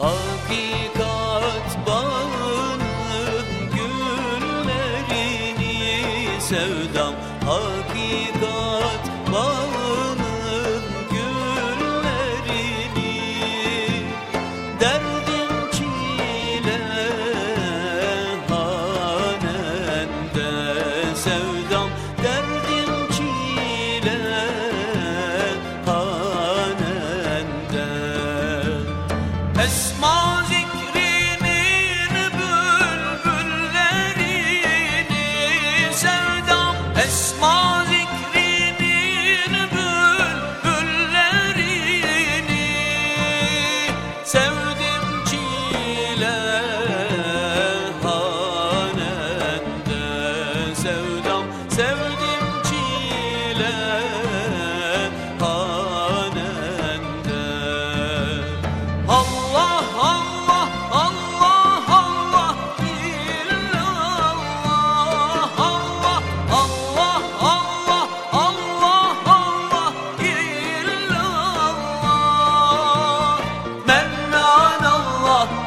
Hakikat bağının güllerini sevdam. Hakikat bağının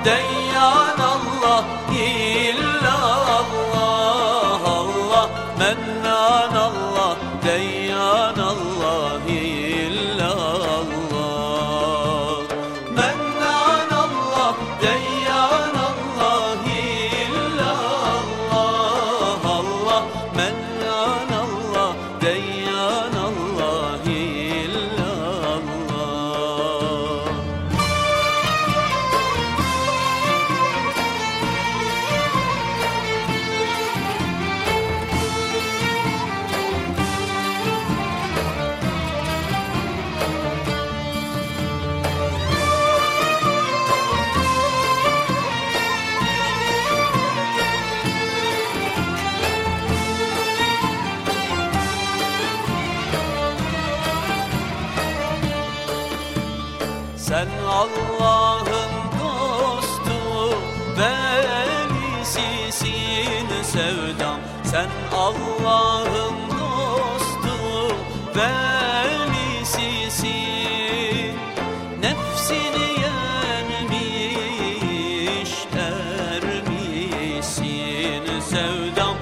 Deyyan Allah illa Allah Allah. Mennan Allah Deyyan Allah illa Sen Allah'ın dostu velisisin sevdam. Sen Allah'ın dostu velisisin. Nefsini yenmiş ermişsin sevdam.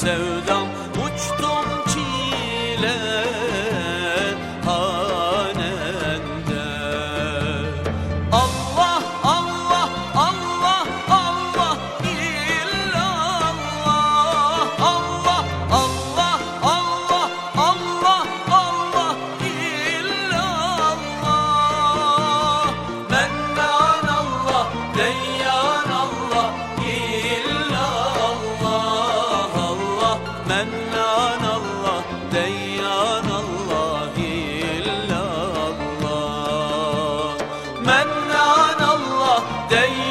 so the دين